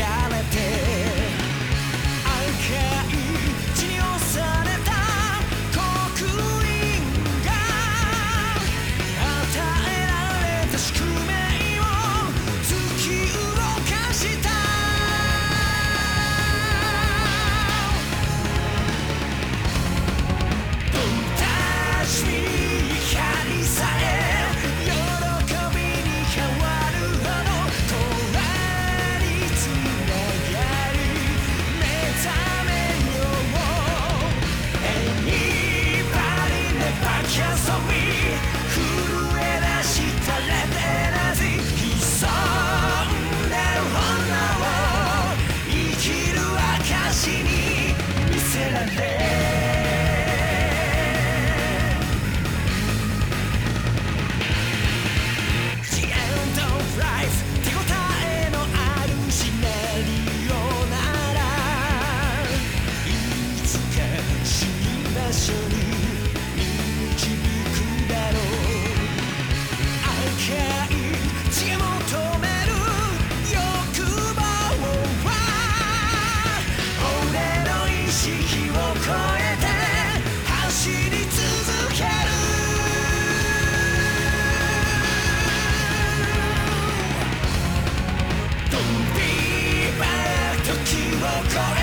shall philosophy Don't try